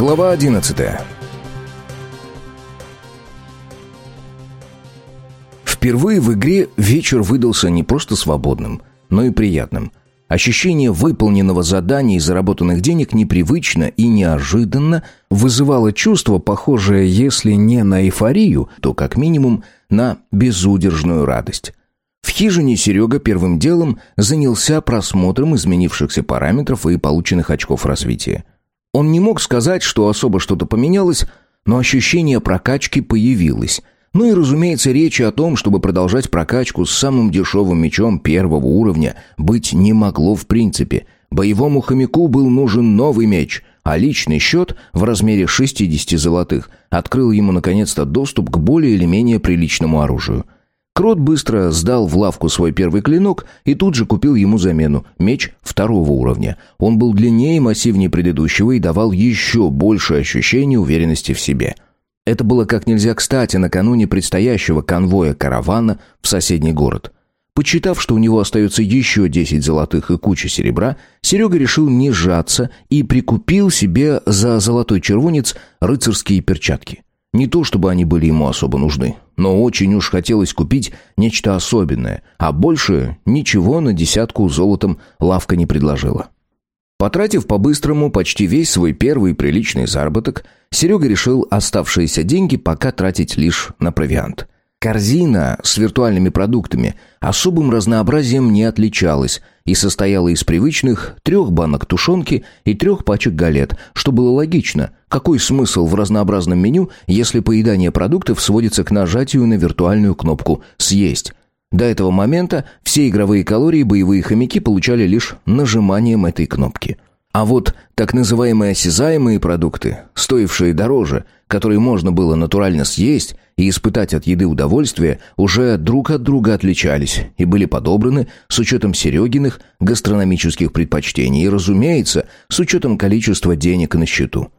Глава 11 Впервые в игре вечер выдался не просто свободным, но и приятным. Ощущение выполненного задания и заработанных денег непривычно и неожиданно вызывало чувство, похожее, если не на эйфорию, то как минимум на безудержную радость. В хижине Серега первым делом занялся просмотром изменившихся параметров и полученных очков развития. Он не мог сказать, что особо что-то поменялось, но ощущение прокачки появилось. Ну и, разумеется, речи о том, чтобы продолжать прокачку с самым дешевым мечом первого уровня, быть не могло в принципе. Боевому хомяку был нужен новый меч, а личный счет в размере 60 золотых открыл ему наконец-то доступ к более или менее приличному оружию – Крот быстро сдал в лавку свой первый клинок и тут же купил ему замену – меч второго уровня. Он был длиннее и массивнее предыдущего и давал еще больше ощущения уверенности в себе. Это было как нельзя кстати накануне предстоящего конвоя каравана в соседний город. Почитав, что у него остается еще 10 золотых и куча серебра, Серега решил не сжаться и прикупил себе за золотой червонец рыцарские перчатки – не то чтобы они были ему особо нужны, но очень уж хотелось купить нечто особенное, а больше ничего на десятку золотом лавка не предложила. Потратив по-быстрому почти весь свой первый приличный заработок, Серега решил оставшиеся деньги пока тратить лишь на провиант – Корзина с виртуальными продуктами особым разнообразием не отличалась и состояла из привычных трех банок тушенки и трех пачек галет, что было логично. Какой смысл в разнообразном меню, если поедание продуктов сводится к нажатию на виртуальную кнопку «Съесть»? До этого момента все игровые калории боевые хомяки получали лишь нажиманием этой кнопки – а вот так называемые осязаемые продукты, стоившие дороже, которые можно было натурально съесть и испытать от еды удовольствие, уже друг от друга отличались и были подобраны с учетом Серегиных гастрономических предпочтений и, разумеется, с учетом количества денег на счету.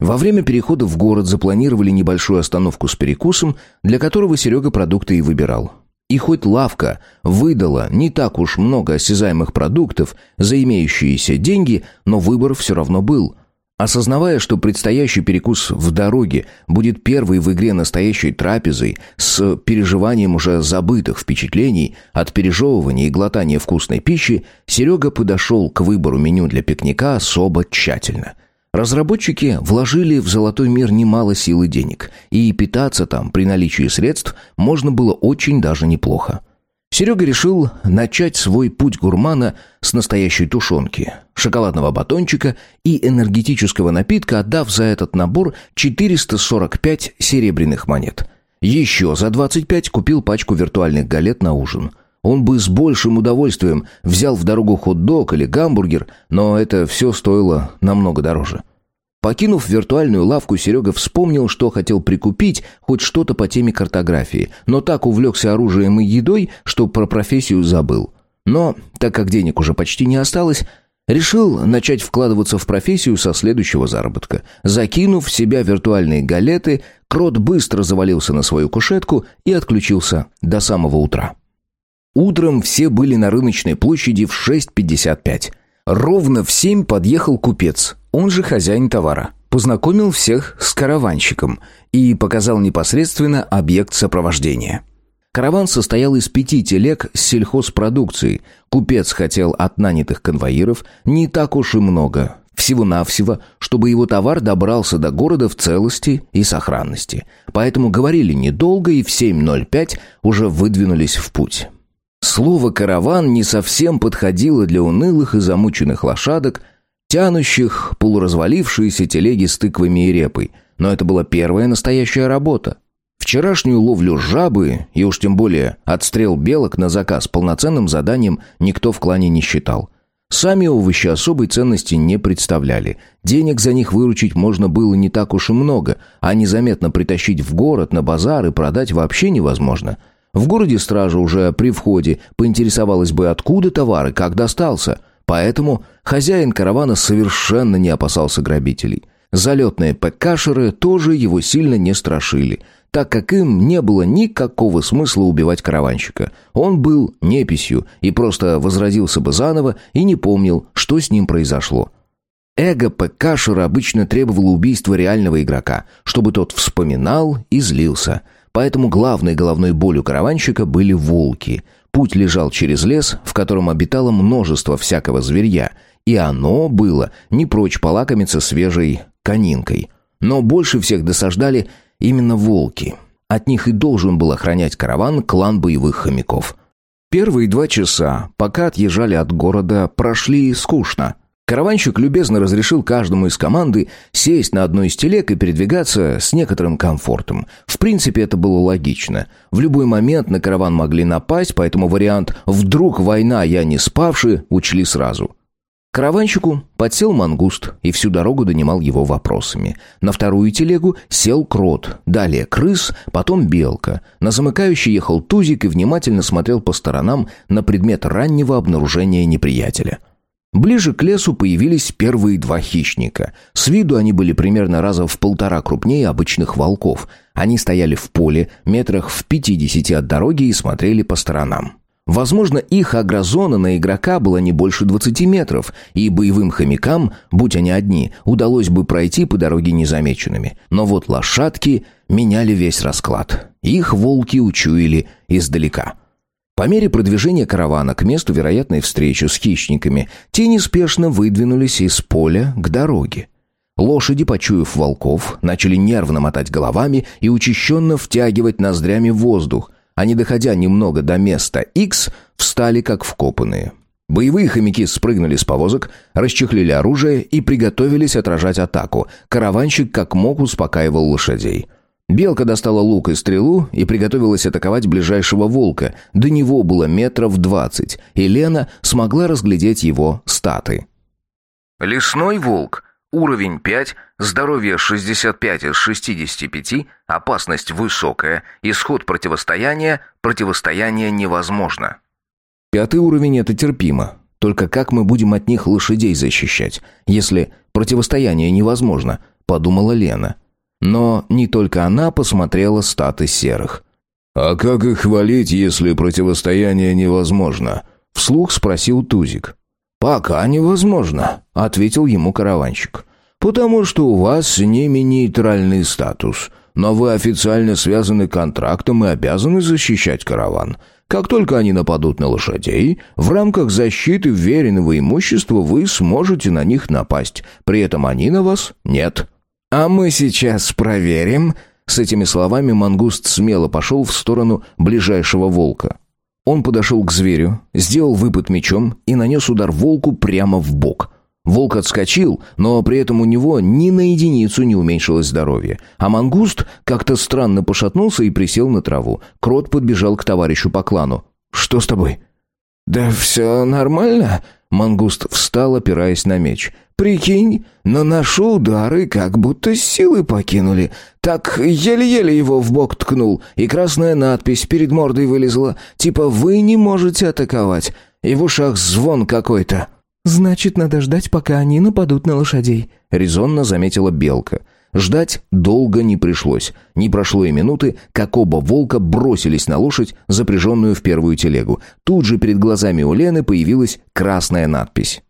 Во время перехода в город запланировали небольшую остановку с перекусом, для которого Серега продукты и выбирал. И хоть лавка выдала не так уж много осязаемых продуктов за имеющиеся деньги, но выбор все равно был. Осознавая, что предстоящий перекус в дороге будет первой в игре настоящей трапезой с переживанием уже забытых впечатлений от пережевывания и глотания вкусной пищи, Серега подошел к выбору меню для пикника особо тщательно – Разработчики вложили в золотой мир немало сил и денег, и питаться там при наличии средств можно было очень даже неплохо. Серега решил начать свой путь гурмана с настоящей тушенки, шоколадного батончика и энергетического напитка, отдав за этот набор 445 серебряных монет. Еще за 25 купил пачку виртуальных галет на ужин – он бы с большим удовольствием взял в дорогу хот-дог или гамбургер, но это все стоило намного дороже. Покинув виртуальную лавку, Серега вспомнил, что хотел прикупить хоть что-то по теме картографии, но так увлекся оружием и едой, что про профессию забыл. Но, так как денег уже почти не осталось, решил начать вкладываться в профессию со следующего заработка. Закинув в себя виртуальные галеты, Крот быстро завалился на свою кушетку и отключился до самого утра. Утром все были на рыночной площади в 6.55. Ровно в 7 подъехал купец, он же хозяин товара. Познакомил всех с караванщиком и показал непосредственно объект сопровождения. Караван состоял из пяти телег с сельхозпродукцией. Купец хотел от нанятых конвоиров не так уж и много. Всего-навсего, чтобы его товар добрался до города в целости и сохранности. Поэтому говорили недолго и в 7.05 уже выдвинулись в путь. Слово «караван» не совсем подходило для унылых и замученных лошадок, тянущих полуразвалившиеся телеги с тыквами и репой, но это была первая настоящая работа. Вчерашнюю ловлю жабы, и уж тем более отстрел белок на заказ полноценным заданием никто в клане не считал. Сами овощи особой ценности не представляли. Денег за них выручить можно было не так уж и много, а незаметно притащить в город, на базар и продать вообще невозможно – в городе стража уже при входе поинтересовалась бы, откуда товар и как достался. Поэтому хозяин каравана совершенно не опасался грабителей. Залетные ПКшеры тоже его сильно не страшили, так как им не было никакого смысла убивать караванщика. Он был неписью и просто возродился бы заново и не помнил, что с ним произошло. Эго Пекашера обычно требовало убийства реального игрока, чтобы тот вспоминал и злился. Поэтому главной головной болью караванщика были волки. Путь лежал через лес, в котором обитало множество всякого зверья, и оно было не прочь полакомиться свежей конинкой. Но больше всех досаждали именно волки. От них и должен был охранять караван клан боевых хомяков. Первые два часа, пока отъезжали от города, прошли скучно – Караванщик любезно разрешил каждому из команды сесть на одной из телег и передвигаться с некоторым комфортом. В принципе, это было логично. В любой момент на караван могли напасть, поэтому вариант «вдруг война, я не спавший» учли сразу. Караванщику подсел мангуст и всю дорогу донимал его вопросами. На вторую телегу сел крот, далее крыс, потом белка. На замыкающий ехал тузик и внимательно смотрел по сторонам на предмет раннего обнаружения неприятеля. Ближе к лесу появились первые два хищника. С виду они были примерно раза в полтора крупнее обычных волков. Они стояли в поле, метрах в пятидесяти от дороги и смотрели по сторонам. Возможно, их агрозона на игрока была не больше двадцати метров, и боевым хомякам, будь они одни, удалось бы пройти по дороге незамеченными. Но вот лошадки меняли весь расклад. Их волки учуяли издалека. По мере продвижения каравана к месту вероятной встречи с хищниками, те неспешно выдвинулись из поля к дороге. Лошади, почуяв волков, начали нервно мотать головами и учащенно втягивать ноздрями воздух, а не доходя немного до места X, встали как вкопанные. Боевые хомяки спрыгнули с повозок, расчехлили оружие и приготовились отражать атаку. Караванщик как мог успокаивал лошадей. Белка достала лук и стрелу и приготовилась атаковать ближайшего волка. До него было метров двадцать, и Лена смогла разглядеть его статы. Лесной волк. Уровень 5, здоровье 65 из 65, опасность высокая, исход противостояния, противостояние невозможно. Пятый уровень это терпимо. Только как мы будем от них лошадей защищать, если противостояние невозможно, подумала Лена. Но не только она посмотрела статы серых. «А как их хвалить, если противостояние невозможно?» — вслух спросил Тузик. «Пока невозможно», — ответил ему караванщик. «Потому что у вас с ними нейтральный статус, но вы официально связаны контрактом и обязаны защищать караван. Как только они нападут на лошадей, в рамках защиты веренного имущества вы сможете на них напасть, при этом они на вас нет». «А мы сейчас проверим...» С этими словами мангуст смело пошел в сторону ближайшего волка. Он подошел к зверю, сделал выпад мечом и нанес удар волку прямо в бок. Волк отскочил, но при этом у него ни на единицу не уменьшилось здоровье. А мангуст как-то странно пошатнулся и присел на траву. Крот подбежал к товарищу по клану. «Что с тобой?» «Да все нормально», Мангуст встал, опираясь на меч. «Прикинь, наношу удары, как будто силы покинули. Так еле-еле его в бок ткнул, и красная надпись перед мордой вылезла, типа «Вы не можете атаковать». И в ушах звон какой-то». «Значит, надо ждать, пока они нападут на лошадей», — резонно заметила Белка. Ждать долго не пришлось. Не прошло и минуты, как оба волка бросились на лошадь, запряженную в первую телегу. Тут же перед глазами у Лены появилась красная надпись.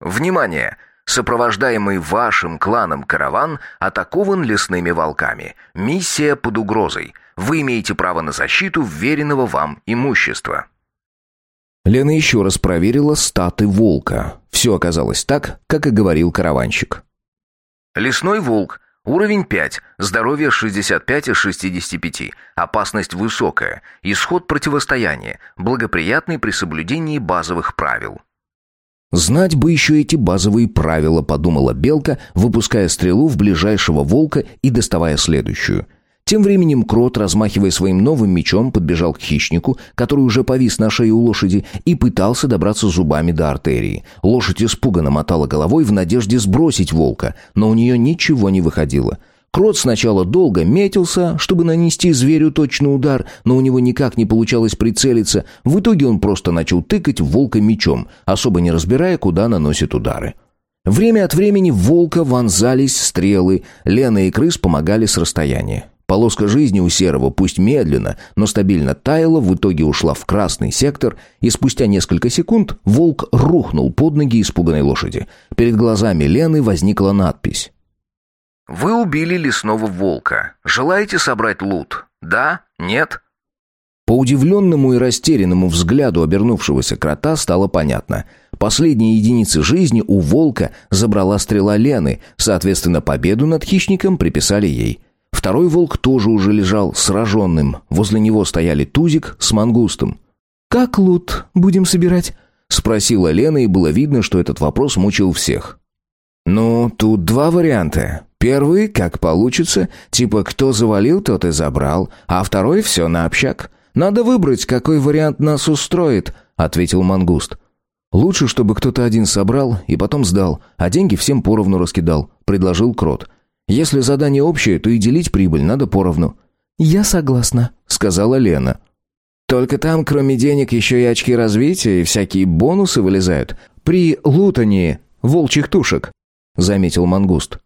«Внимание! Сопровождаемый вашим кланом караван атакован лесными волками. Миссия под угрозой. Вы имеете право на защиту вверенного вам имущества». Лена еще раз проверила статы волка. Все оказалось так, как и говорил караванщик. Лесной волк. Уровень 5. Здоровье 65 из 65. Опасность высокая. Исход противостояния. Благоприятный при соблюдении базовых правил. «Знать бы еще эти базовые правила», — подумала Белка, выпуская стрелу в ближайшего волка и доставая следующую. Тем временем Крот, размахивая своим новым мечом, подбежал к хищнику, который уже повис на шее у лошади, и пытался добраться зубами до артерии. Лошадь испуганно мотала головой в надежде сбросить волка, но у нее ничего не выходило. Крот сначала долго метился, чтобы нанести зверю точный удар, но у него никак не получалось прицелиться. В итоге он просто начал тыкать волка мечом, особо не разбирая, куда наносит удары. Время от времени волка вонзались стрелы, Лена и крыс помогали с расстояния. Полоска жизни у Серого, пусть медленно, но стабильно таяла, в итоге ушла в красный сектор, и спустя несколько секунд волк рухнул под ноги испуганной лошади. Перед глазами Лены возникла надпись. «Вы убили лесного волка. Желаете собрать лут? Да? Нет?» По удивленному и растерянному взгляду обернувшегося крота стало понятно. Последние единицы жизни у волка забрала стрела Лены, соответственно, победу над хищником приписали ей. Второй волк тоже уже лежал сраженным. Возле него стояли Тузик с мангустом. «Как лут будем собирать?» — спросила Лена, и было видно, что этот вопрос мучил всех. «Ну, тут два варианта. Первый, как получится, типа кто завалил, тот и забрал, а второй — все на общак. Надо выбрать, какой вариант нас устроит», — ответил мангуст. «Лучше, чтобы кто-то один собрал и потом сдал, а деньги всем поровну раскидал», — предложил Крот. Если задание общее, то и делить прибыль надо поровну». «Я согласна», — сказала Лена. «Только там, кроме денег, еще и очки развития и всякие бонусы вылезают. При лутании волчьих тушек», — заметил Мангуст.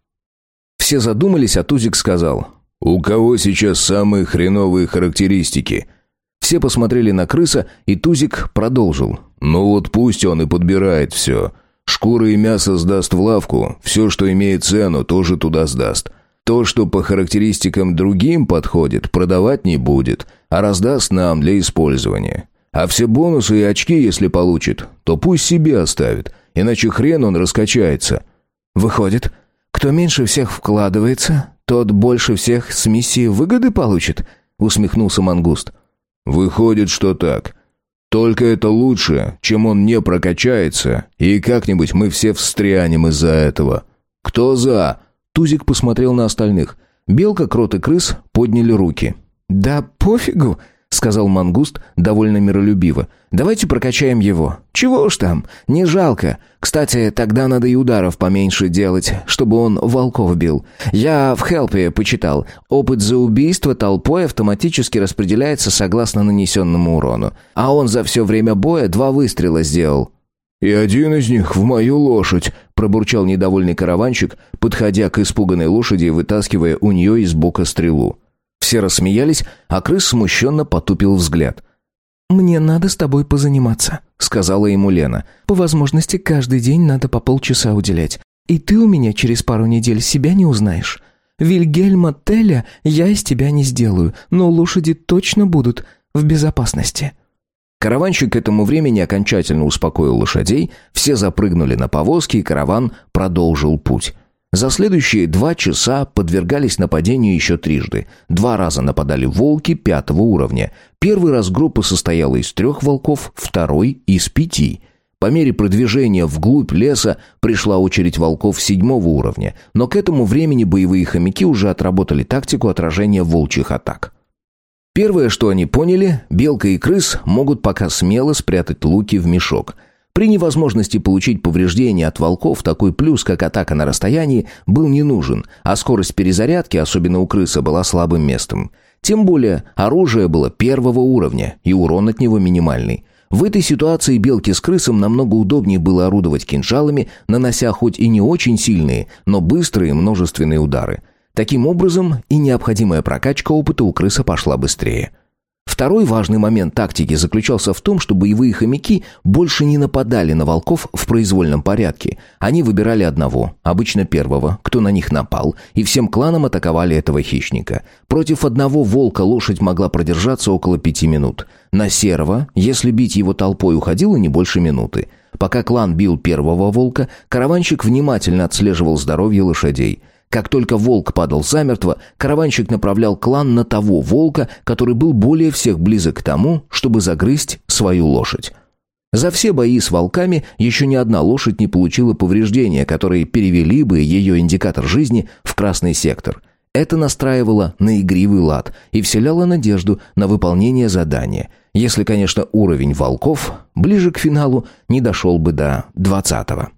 Все задумались, а Тузик сказал. «У кого сейчас самые хреновые характеристики?» Все посмотрели на крыса, и Тузик продолжил. «Ну вот пусть он и подбирает все. Шкуры и мясо сдаст в лавку, все, что имеет цену, тоже туда сдаст. То, что по характеристикам другим подходит, продавать не будет, а раздаст нам для использования. А все бонусы и очки, если получит, то пусть себе оставит, иначе хрен он раскачается. Выходит, кто меньше всех вкладывается, тот больше всех с миссии выгоды получит, усмехнулся Мангуст. Выходит, что так. Только это лучше, чем он не прокачается, и как-нибудь мы все встрянем из-за этого. Кто за?» Тузик посмотрел на остальных. Белка, крот и крыс подняли руки. «Да пофигу», сказал мангуст довольно миролюбиво. Давайте прокачаем его. Чего уж там, не жалко. Кстати, тогда надо и ударов поменьше делать, чтобы он волков бил. Я в Хелпе почитал. Опыт за убийство толпой автоматически распределяется согласно нанесенному урону. А он за все время боя два выстрела сделал. «И один из них в мою лошадь», — пробурчал недовольный караванщик, подходя к испуганной лошади и вытаскивая у нее из бока стрелу. Все рассмеялись, а крыс смущенно потупил взгляд. «Мне надо с тобой позаниматься», — сказала ему Лена. «По возможности каждый день надо по полчаса уделять. И ты у меня через пару недель себя не узнаешь. Вильгельма Теля я из тебя не сделаю, но лошади точно будут в безопасности». Караванщик к этому времени окончательно успокоил лошадей, все запрыгнули на повозки, и караван продолжил путь. За следующие два часа подвергались нападению еще трижды. Два раза нападали волки пятого уровня. Первый раз группа состояла из трех волков, второй — из пяти. По мере продвижения вглубь леса пришла очередь волков седьмого уровня, но к этому времени боевые хомяки уже отработали тактику отражения волчьих атак. Первое, что они поняли, белка и крыс могут пока смело спрятать луки в мешок — при невозможности получить повреждения от волков такой плюс, как атака на расстоянии, был не нужен, а скорость перезарядки, особенно у крыса, была слабым местом. Тем более, оружие было первого уровня, и урон от него минимальный. В этой ситуации белке с крысом намного удобнее было орудовать кинжалами, нанося хоть и не очень сильные, но быстрые множественные удары. Таким образом, и необходимая прокачка опыта у крыса пошла быстрее. Второй важный момент тактики заключался в том, что боевые хомяки больше не нападали на волков в произвольном порядке. Они выбирали одного, обычно первого, кто на них напал, и всем кланам атаковали этого хищника. Против одного волка лошадь могла продержаться около пяти минут. На серого, если бить его толпой, уходило не больше минуты. Пока клан бил первого волка, караванщик внимательно отслеживал здоровье лошадей – как только волк падал замертво, караванщик направлял клан на того волка, который был более всех близок к тому, чтобы загрызть свою лошадь. За все бои с волками еще ни одна лошадь не получила повреждения, которые перевели бы ее индикатор жизни в красный сектор. Это настраивало на игривый лад и вселяло надежду на выполнение задания, если, конечно, уровень волков ближе к финалу не дошел бы до двадцатого.